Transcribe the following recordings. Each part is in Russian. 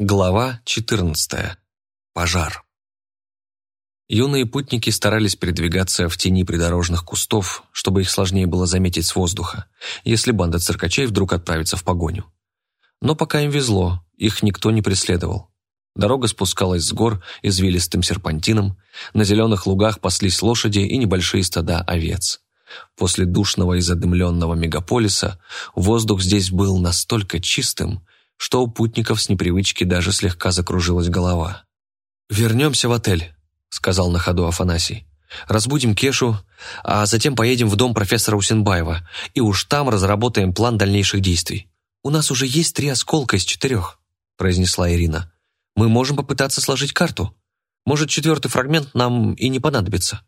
Глава 14. Пожар. Юные путники старались передвигаться в тени придорожных кустов, чтобы их сложнее было заметить с воздуха, если банда циркачей вдруг отправится в погоню. Но пока им везло, их никто не преследовал. Дорога спускалась с гор извилистым серпантином, на зеленых лугах паслись лошади и небольшие стада овец. После душного и задымленного мегаполиса воздух здесь был настолько чистым, что у путников с непривычки даже слегка закружилась голова. «Вернемся в отель», — сказал на ходу Афанасий. «Разбудим Кешу, а затем поедем в дом профессора Усенбаева, и уж там разработаем план дальнейших действий. У нас уже есть три осколка из четырех», — произнесла Ирина. «Мы можем попытаться сложить карту. Может, четвертый фрагмент нам и не понадобится».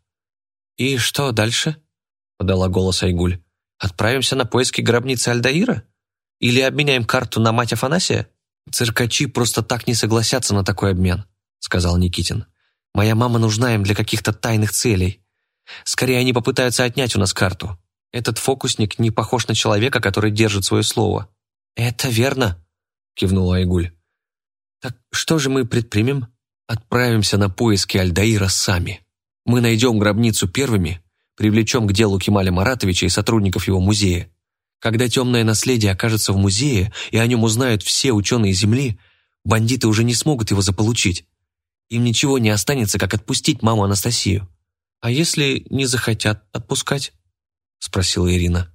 «И что дальше?» — подала голос Айгуль. «Отправимся на поиски гробницы Альдаира?» Или обменяем карту на мать Афанасия?» «Циркачи просто так не согласятся на такой обмен», — сказал Никитин. «Моя мама нужна им для каких-то тайных целей. Скорее, они попытаются отнять у нас карту. Этот фокусник не похож на человека, который держит свое слово». «Это верно», — кивнула Айгуль. «Так что же мы предпримем?» «Отправимся на поиски Альдаира сами. Мы найдем гробницу первыми, привлечем к делу Кемаля Маратовича и сотрудников его музея. Когда темное наследие окажется в музее, и о нем узнают все ученые Земли, бандиты уже не смогут его заполучить. Им ничего не останется, как отпустить маму Анастасию. «А если не захотят отпускать?» – спросила Ирина.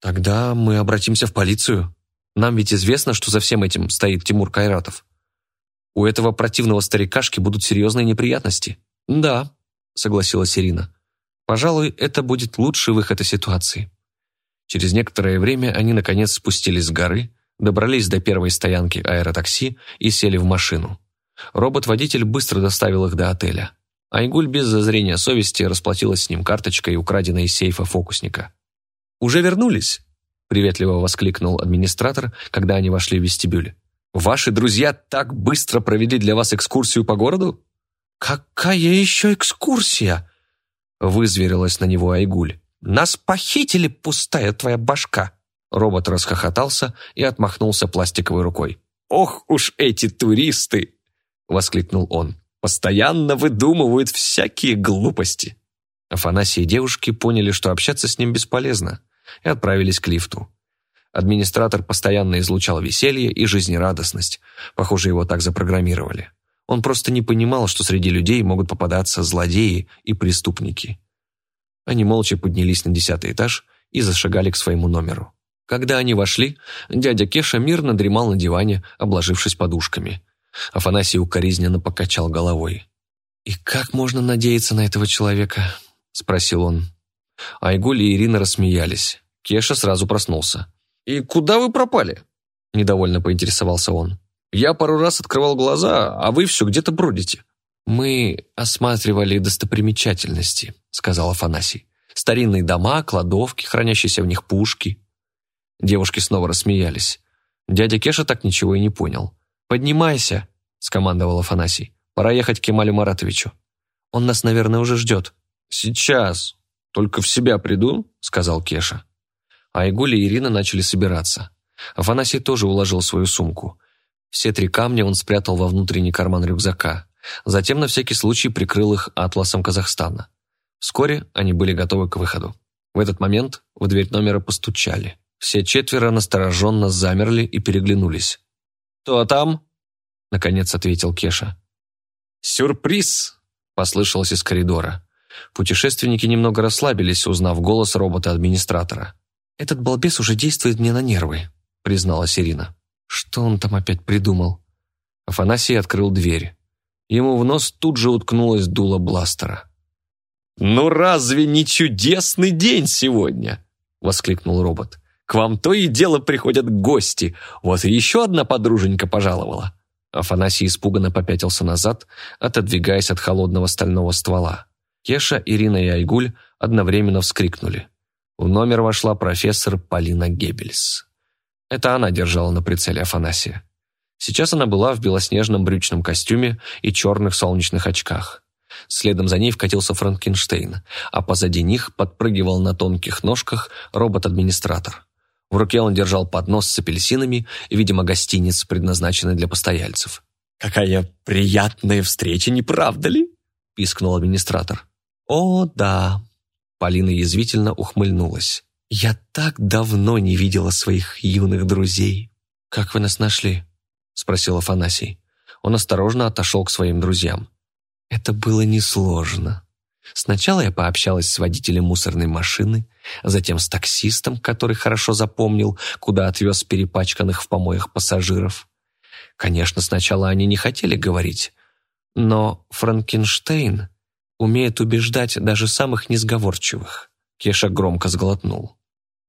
«Тогда мы обратимся в полицию. Нам ведь известно, что за всем этим стоит Тимур Кайратов. У этого противного старикашки будут серьезные неприятности». «Да», – согласилась Ирина. «Пожалуй, это будет лучший выход из ситуации». Через некоторое время они, наконец, спустились с горы, добрались до первой стоянки аэротакси и сели в машину. Робот-водитель быстро доставил их до отеля. Айгуль без зазрения совести расплатилась с ним карточкой, украденной из сейфа фокусника. «Уже вернулись?» – приветливо воскликнул администратор, когда они вошли в вестибюль. «Ваши друзья так быстро провели для вас экскурсию по городу?» «Какая еще экскурсия?» – вызверилась на него Айгуль. Нас похитили, пустая твоя башка!» Робот расхохотался и отмахнулся пластиковой рукой. «Ох уж эти туристы!» — воскликнул он. «Постоянно выдумывают всякие глупости!» Афанасий и девушки поняли, что общаться с ним бесполезно, и отправились к лифту. Администратор постоянно излучал веселье и жизнерадостность. Похоже, его так запрограммировали. Он просто не понимал, что среди людей могут попадаться злодеи и преступники. Они молча поднялись на десятый этаж и зашагали к своему номеру. Когда они вошли, дядя Кеша мирно дремал на диване, обложившись подушками. Афанасий укоризненно покачал головой. «И как можно надеяться на этого человека?» – спросил он. Айгуль и Ирина рассмеялись. Кеша сразу проснулся. «И куда вы пропали?» – недовольно поинтересовался он. «Я пару раз открывал глаза, а вы все где-то бродите». «Мы осматривали достопримечательности», — сказал Афанасий. «Старинные дома, кладовки, хранящиеся в них пушки». Девушки снова рассмеялись. Дядя Кеша так ничего и не понял. «Поднимайся», — скомандовал Афанасий. «Пора ехать к Кемалю Маратовичу. Он нас, наверное, уже ждет». «Сейчас. Только в себя приду», — сказал Кеша. Айгуль и Ирина начали собираться. Афанасий тоже уложил свою сумку. Все три камня он спрятал во внутренний карман рюкзака. Затем на всякий случай прикрыл их атласом Казахстана. Вскоре они были готовы к выходу. В этот момент в дверь номера постучали. Все четверо настороженно замерли и переглянулись. «Кто там?» — наконец ответил Кеша. «Сюрприз!» — послышалось из коридора. Путешественники немного расслабились, узнав голос робота-администратора. «Этот балбес уже действует мне на нервы», — призналась Ирина. «Что он там опять придумал?» Афанасий открыл дверь. Ему в нос тут же уткнулось дуло бластера. «Ну разве не чудесный день сегодня?» — воскликнул робот. «К вам то и дело приходят гости. Вот и еще одна подруженька пожаловала». Афанасий испуганно попятился назад, отодвигаясь от холодного стального ствола. Кеша, Ирина и Айгуль одновременно вскрикнули. В номер вошла профессор Полина Геббельс. Это она держала на прицеле Афанасия. Сейчас она была в белоснежном брючном костюме и черных солнечных очках. Следом за ней вкатился Франкенштейн, а позади них подпрыгивал на тонких ножках робот-администратор. В руке он держал поднос с апельсинами, видимо, гостиниц, предназначенный для постояльцев. «Какая приятная встреча, не правда ли?» – пискнул администратор. «О, да!» – Полина язвительно ухмыльнулась. «Я так давно не видела своих юных друзей». «Как вы нас нашли?» – спросил Афанасий. Он осторожно отошел к своим друзьям. «Это было несложно. Сначала я пообщалась с водителем мусорной машины, затем с таксистом, который хорошо запомнил, куда отвез перепачканных в помоях пассажиров. Конечно, сначала они не хотели говорить, но Франкенштейн умеет убеждать даже самых несговорчивых. Кеша громко сглотнул.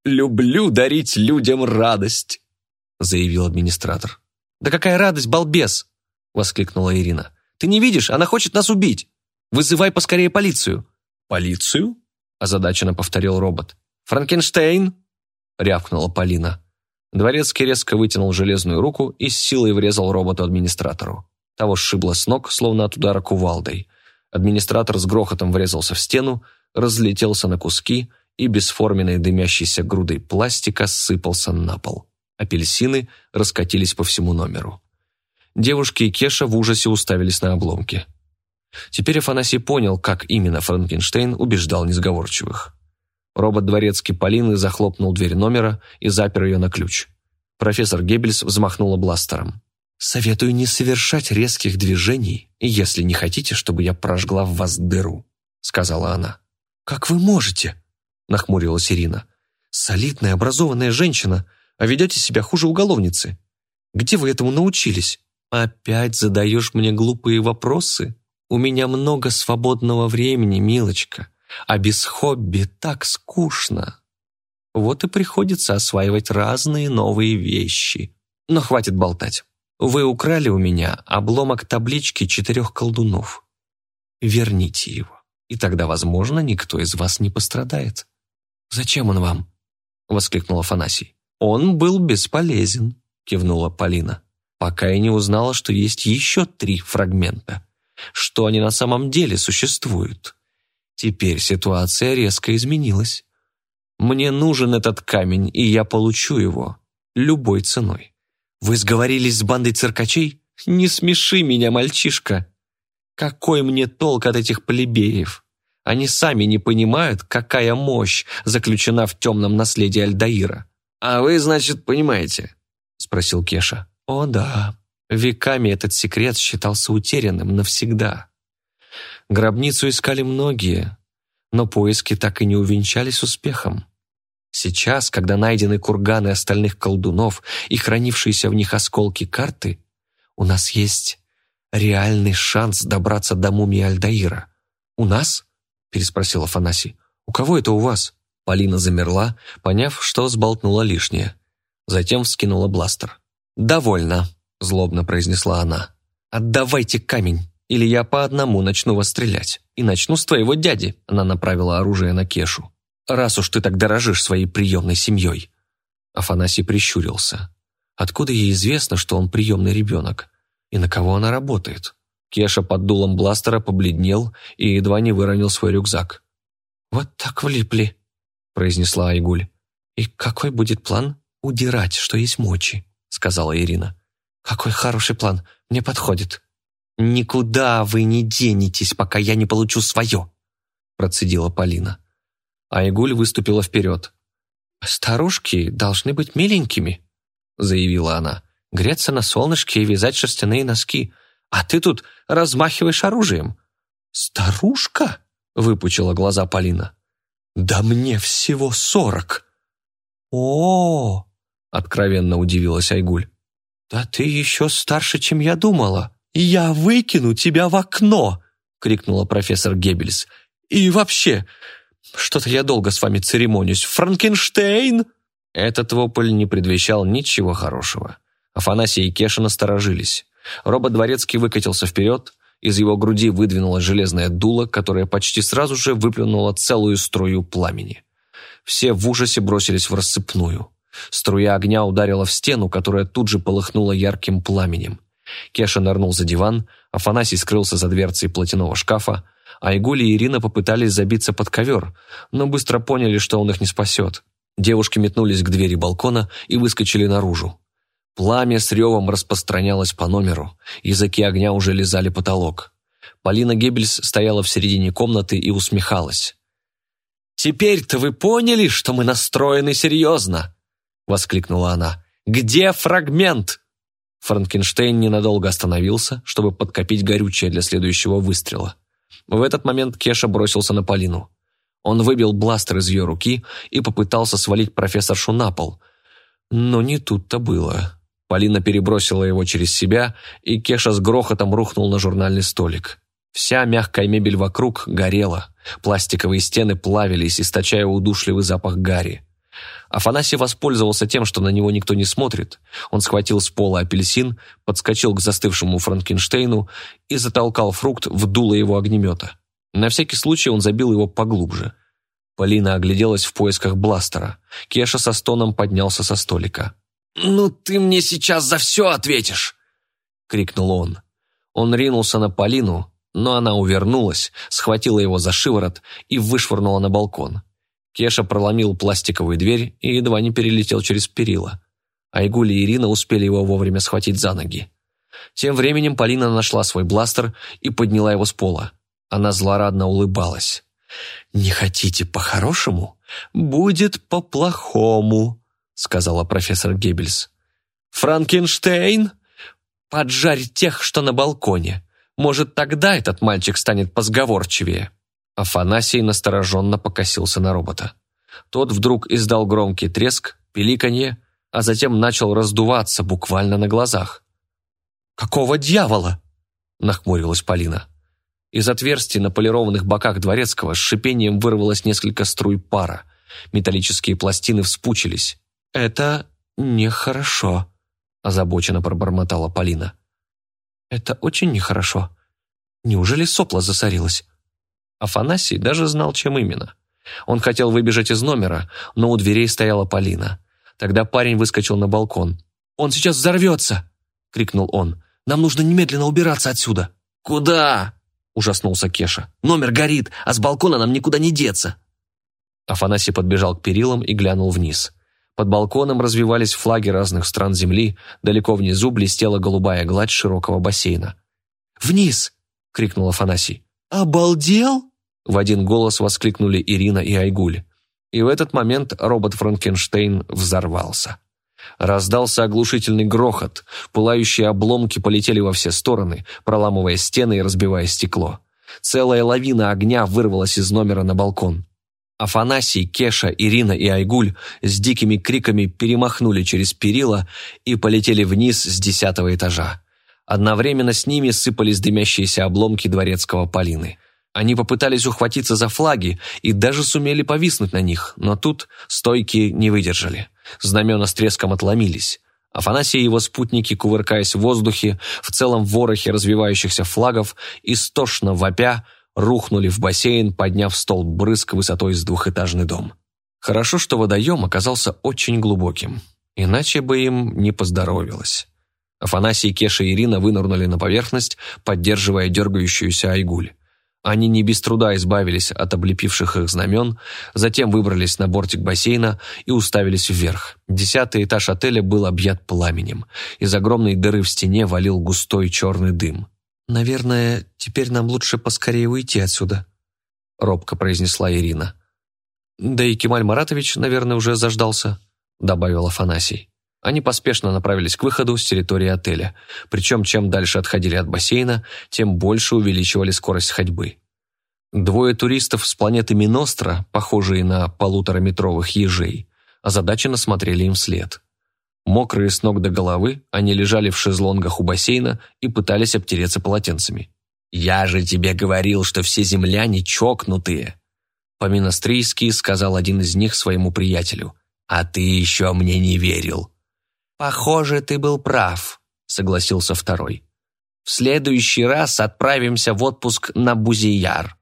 «Люблю дарить людям радость», — заявил администратор. «Да какая радость, балбес!» — воскликнула Ирина. «Ты не видишь, она хочет нас убить! Вызывай поскорее полицию!» «Полицию?» — озадаченно повторил робот. «Франкенштейн!» — рявкнула Полина. Дворецкий резко вытянул железную руку и с силой врезал роботу-администратору. Того сшибло с ног, словно от удара кувалдой. Администратор с грохотом врезался в стену, разлетелся на куски и бесформенной дымящейся грудой пластика сыпался на пол. Апельсины раскатились по всему номеру. Девушки и Кеша в ужасе уставились на обломки. Теперь Афанасий понял, как именно Франкенштейн убеждал несговорчивых. Робот дворецкий Полины захлопнул дверь номера и запер ее на ключ. Профессор Геббельс взмахнула бластером. «Советую не совершать резких движений, если не хотите, чтобы я прожгла в вас дыру», — сказала она. «Как вы можете?» — нахмурилась Ирина. «Солидная, образованная женщина, а ведете себя хуже уголовницы. Где вы этому научились?» «Опять задаешь мне глупые вопросы? У меня много свободного времени, милочка а без хобби так скучно. Вот и приходится осваивать разные новые вещи. Но хватит болтать. Вы украли у меня обломок таблички четырех колдунов. Верните его, и тогда, возможно, никто из вас не пострадает. «Зачем он вам?» — воскликнул Афанасий. «Он был бесполезен», — кивнула Полина, «пока я не узнала, что есть еще три фрагмента, что они на самом деле существуют. Теперь ситуация резко изменилась. Мне нужен этот камень, и я получу его. Любой ценой. Вы сговорились с бандой циркачей? Не смеши меня, мальчишка. Какой мне толк от этих плебеев? Они сами не понимают, какая мощь заключена в темном наследии Альдаира. «А вы, значит, понимаете?» – спросил Кеша. «О да, веками этот секрет считался утерянным навсегда. Гробницу искали многие, но поиски так и не увенчались успехом. Сейчас, когда найдены курганы остальных колдунов и хранившиеся в них осколки карты, у нас есть реальный шанс добраться до мумии Альдаира. «У нас?» – переспросил Афанасий. «У кого это у вас?» Полина замерла, поняв, что сболтнула лишнее. Затем вскинула бластер. «Довольно», – злобно произнесла она. «Отдавайте камень!» или я по одному начну вас стрелять. И начну с твоего дяди», — она направила оружие на Кешу. «Раз уж ты так дорожишь своей приемной семьей». Афанасий прищурился. «Откуда ей известно, что он приемный ребенок? И на кого она работает?» Кеша под дулом бластера побледнел и едва не выронил свой рюкзак. «Вот так влипли», — произнесла Айгуль. «И какой будет план? Удирать, что есть мочи», — сказала Ирина. «Какой хороший план, мне подходит». «Никуда вы не денетесь, пока я не получу свое», процедила Полина. Айгуль выступила вперед. «Старушки должны быть миленькими», заявила она. «Греться на солнышке и вязать шерстяные носки. А ты тут размахиваешь оружием». «Старушка?» выпучила глаза Полина. «Да мне всего сорок!» «О!» — откровенно удивилась Айгуль. «Да ты еще старше, чем я думала!» «Я выкину тебя в окно!» — крикнула профессор Геббельс. «И вообще, что-то я долго с вами церемонюсь. Франкенштейн!» Этот вопль не предвещал ничего хорошего. Афанасий и Кеша насторожились. Робот Дворецкий выкатился вперед, из его груди выдвинулось железное дуло, которое почти сразу же выплюнуло целую струю пламени. Все в ужасе бросились в рассыпную. Струя огня ударила в стену, которая тут же полыхнула ярким пламенем. Кеша нырнул за диван, Афанасий скрылся за дверцей платяного шкафа, а Игуль и Ирина попытались забиться под ковер, но быстро поняли, что он их не спасет. Девушки метнулись к двери балкона и выскочили наружу. Пламя с ревом распространялось по номеру, языки огня уже лизали потолок. Полина Геббельс стояла в середине комнаты и усмехалась. «Теперь-то вы поняли, что мы настроены серьезно!» — воскликнула она. «Где фрагмент?» Франкенштейн ненадолго остановился, чтобы подкопить горючее для следующего выстрела. В этот момент Кеша бросился на Полину. Он выбил бластер из ее руки и попытался свалить профессоршу на пол. Но не тут-то было. Полина перебросила его через себя, и Кеша с грохотом рухнул на журнальный столик. Вся мягкая мебель вокруг горела, пластиковые стены плавились, источая удушливый запах гари. Афанасий воспользовался тем, что на него никто не смотрит. Он схватил с пола апельсин, подскочил к застывшему Франкенштейну и затолкал фрукт в дуло его огнемета. На всякий случай он забил его поглубже. Полина огляделась в поисках бластера. Кеша со стоном поднялся со столика. «Ну ты мне сейчас за все ответишь!» — крикнул он. Он ринулся на Полину, но она увернулась, схватила его за шиворот и вышвырнула на балкон. Кеша проломил пластиковую дверь и едва не перелетел через перила. Айгуль и Ирина успели его вовремя схватить за ноги. Тем временем Полина нашла свой бластер и подняла его с пола. Она злорадно улыбалась. «Не хотите по-хорошему? Будет по-плохому», сказала профессор Геббельс. «Франкенштейн? Поджарь тех, что на балконе. Может, тогда этот мальчик станет позговорчивее». Афанасий настороженно покосился на робота. Тот вдруг издал громкий треск, пиликанье, а затем начал раздуваться буквально на глазах. «Какого дьявола?» – нахмурилась Полина. Из отверстий на полированных боках дворецкого с шипением вырвалось несколько струй пара. Металлические пластины вспучились. «Это нехорошо», – озабоченно пробормотала Полина. «Это очень нехорошо. Неужели сопла засорилась?» Афанасий даже знал, чем именно. Он хотел выбежать из номера, но у дверей стояла Полина. Тогда парень выскочил на балкон. «Он сейчас взорвется!» — крикнул он. «Нам нужно немедленно убираться отсюда!» «Куда?» — ужаснулся Кеша. «Номер горит, а с балкона нам никуда не деться!» Афанасий подбежал к перилам и глянул вниз. Под балконом развивались флаги разных стран Земли, далеко внизу блестела голубая гладь широкого бассейна. «Вниз!» — крикнул Афанасий. «Обалдел?» В один голос воскликнули Ирина и Айгуль. И в этот момент робот Франкенштейн взорвался. Раздался оглушительный грохот, пылающие обломки полетели во все стороны, проламывая стены и разбивая стекло. Целая лавина огня вырвалась из номера на балкон. Афанасий, Кеша, Ирина и Айгуль с дикими криками перемахнули через перила и полетели вниз с десятого этажа. Одновременно с ними сыпались дымящиеся обломки дворецкого Полины. Они попытались ухватиться за флаги и даже сумели повиснуть на них, но тут стойки не выдержали. Знамена с треском отломились. Афанасий и его спутники, кувыркаясь в воздухе, в целом ворохе развивающихся флагов, истошно вопя, рухнули в бассейн, подняв столб брызг высотой с двухэтажный дом. Хорошо, что водоем оказался очень глубоким, иначе бы им не поздоровилось. Афанасий, Кеша и Ирина вынырнули на поверхность, поддерживая дергающуюся Айгуль. Они не без труда избавились от облепивших их знамен, затем выбрались на бортик бассейна и уставились вверх. Десятый этаж отеля был объят пламенем. Из огромной дыры в стене валил густой черный дым. «Наверное, теперь нам лучше поскорее уйти отсюда», — робко произнесла Ирина. «Да и Кемаль Маратович, наверное, уже заждался», — добавил Афанасий. Они поспешно направились к выходу с территории отеля, причем чем дальше отходили от бассейна, тем больше увеличивали скорость ходьбы. Двое туристов с планеты Миностра, похожие на полутораметровых ежей, озадаченно смотрели им вслед. Мокрые с ног до головы, они лежали в шезлонгах у бассейна и пытались обтереться полотенцами. «Я же тебе говорил, что все земляне чокнутые!» По-минострийски сказал один из них своему приятелю. «А ты еще мне не верил!» «Похоже, ты был прав», — согласился второй. «В следующий раз отправимся в отпуск на Бузияр».